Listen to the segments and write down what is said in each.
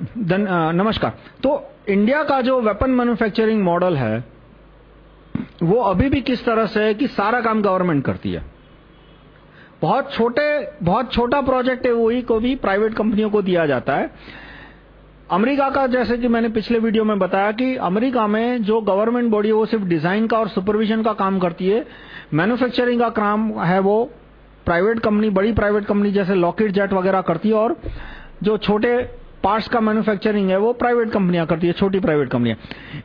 धन, नमस्कार। तो इंडिया का जो वेपन मैन्युफैक्चरिंग मॉडल है वो अभी भी किस तरह से है कि सारा काम गवर्नमेंट करती है। बहुत छोटे बहुत छोटा प्रोजेक्ट है वही को भी प्राइवेट कंपनियों को दिया जाता है। अमेरिका का जैसे कि मैंने पिछले वीडियो में बताया कि अमेरिका में जो गवर्नमेंट बॉडी है वो सिर्फ़ डिज़ाइन का और सुपरविजन का काम करती है। मैन्युफैक्चरिंग का काम है वो प्राइवेट कंपनी बड़ी प्राइवेट कंपनी जैसे लॉकेट जेट वगैरह करती है और जो छोटे पार्ट्स का मैन्युफैक्चरिंग है, वो प्राइवेट कंपनियाँ करती है, छोटी प्राइवेट कंपनियाँ।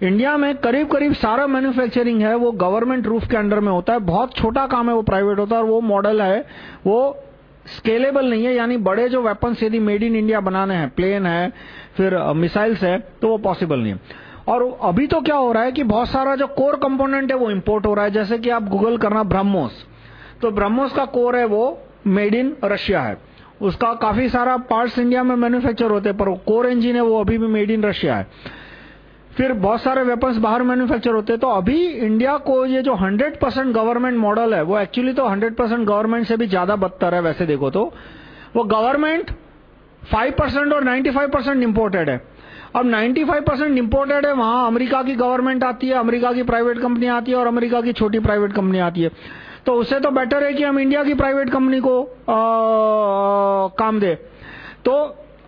इंडिया में करीब करीब सारा मैन्युफैक्चरिंग है, वो गवर्नमेंट रूफ के अंडर में होता है, बहुत छोटा काम है वो प्राइवेट होता है, और वो मॉडल है, वो स्केलेबल नहीं है, यानी बड़े जो वेपन्स यदि मेड इन इंडिया बनाने हैं प्लेन है, फिर मिसाइल्स है तो वो पॉसिबल नहीं है। और अभी तो क्या हो रहा है कि बहुत सारा जो कोर कंपोनेंट है वो इंपोर्ट हो रहा है, जैसे कि आप गूगल करना ब्रह्मोस। तो ब्रह्मोस का कोर है वो मेड इन रशिया है। उसका काफ़ी सारा पार्ट्स इंडिया में मैन्युफैक्चर होते हैं, पर कोर इंजन है, वो अभी भी मेड इन रशिया है। फिर बहुत सारे वेपन्स बाहर मैन्युफैक्चर होते हैं तो अभी इंडिया को ये जो 100% गवर्नमेंट मॉडल है, वो एक्चुअली तो 100% गवर्नमेंट से भी ज़्यादा बदतर है, वैसे देखो तो। वो गवर्नमेंट 5% और 95% इंपोर्टेड है। अब 95% इंपोर्टेड है, वहाँ अमेरिका की गवर्नमेंट आती है, अमेरिका की प्राइवेट कंपनी आती है और अमेरिका की छोटी प्राइवेट कंपनी आती है। तो उससे तो बेटर है कि हम इंडिया की प्राइवेट कंपनी को काम दे तो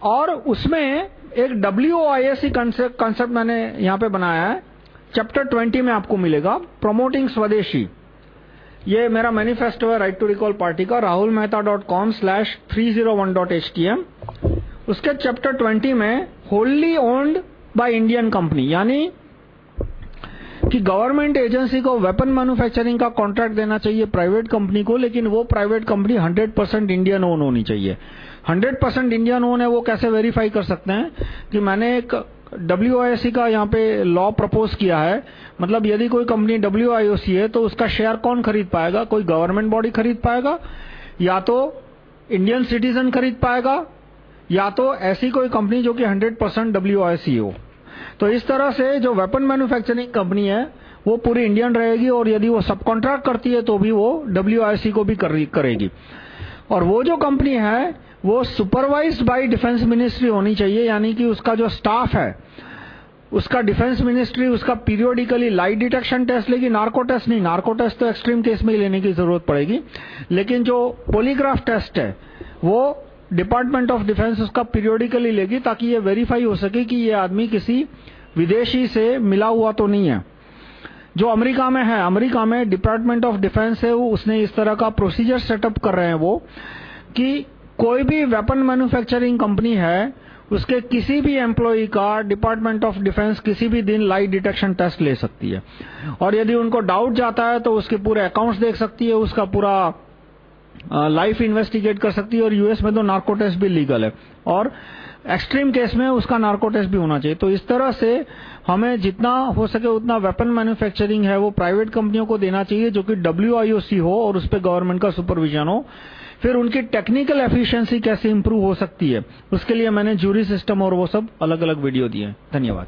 और उसमें एक WOISC कंसेप्ट मैंने यहाँ पे बनाया है। चैप्टर 20 में आपको मिलेगा। प्रमोटिंग स्वदेशी। ये मेरा मैनिफेस्टो है राइट टू रिकॉल पार्टी का। Rahul Mehta dot com slash three zero one dot H T M उसके चैप्टर 20 में wholly owned by Indian company यानी कि गवर्नमेंट एजेंसी को वेपन मैन्युफैक्चरिंग का कॉन्ट्रैक्ट देना चाहिए प्राइवेट कंपनी को, लेकिन वो प्राइवेट कंपनी 100% इंडियन ओन होनी चाहिए। 100% इंडियन ओन है, वो कैसे वेरीफाई कर सकते हैं कि मैंने एक WIOC का यहाँ पे लॉ प्रपोज किया है। मतलब यदि कोई कंपनी WIOC है तो उसका शेयर कौन खरीद पाएगा? कोई गवर्नमेंट बॉडी खरीद पाएगा? या तो इंडियन सिटीजन खरीद पाएगा? या तो ऐसी कोई कंपनी जो कि 100% WIOC हो। तो इस तरह से जो वेपन मैन्युफैक्चरिंग कंपनी है वो पूरी इंडियन रहेगी और यदि वो सब कॉन्ट्रैक्ट करती है तो भी वो डब्ल्यू को भी कर, करेगी। और वो जो कंपनी है वो सुपरवाइज्ड बाय डिफेंस मिनिस्ट्री होनी चाहिए यानी कि उसका जो स्टाफ है उसका डिफेंस मिनिस्ट्री उसका पीरियोडिकली लाइट डिटेक्शन टेस्ट लेगी। नार्को टेस्ट नहीं नार्को टेस्ट तो एक्सट्रीम केस में ही लेने की ज़रूरत पड़ेगी। लेकिन जो पोलीग्राफ टेस्ट है वो डिपार्टमेंट ऑफ़ डिफेंस उसका पीरियोडिकली लेगी ताकि ये वेरीफाई हो सके कि ये आदमी किसी विदेशी से मिला हुआ तो नहीं है। जो अमेरिका में है, अमेरिका में डिपार्टमेंट ऑफ़ डिफेंस है उसने इस तरह का प्रोसीजर सेटअप कर रहे हैं वो कि कोई भी वेपन मैन्युफैक्चरिंग कंपनी है, उसके किसी भी एम्प्लॉई का डिपार्टमेंट ऑफ़ डिफेंस किसी भी दिन लाइट डिटेक्शन टेस्ट ले सकती है। और यदि उनको डाउट जाता है तो उसके पूरे अकाउंट्स देख सकती है, उसका पूरा लाइफ इन्वेस्टिगेट कर सकती है और यूएस में तो नार्को टेस्ट भी लीगल है। और एक्सट्रीम केस में उसका नार्को टेस्ट भी होना चाहिए। तो इस तरह से हमें जितना हो सके उतना वेपन मैन्युफैक्चरिंग है वो प्राइवेट कंपनियों को देना चाहिए, जो कि डब्ल्यूआईओसी हो और उस पर गवर्नमेंट का सुपरविजन हो। फिर उनकी टेक्निकल एफिशिएंसी कैसे इंप्रूव हो सकती है, उसके लिए मैंने जूरी सिस्टम और वो सब अलग अलग वीडियो दिए धन्यवाद।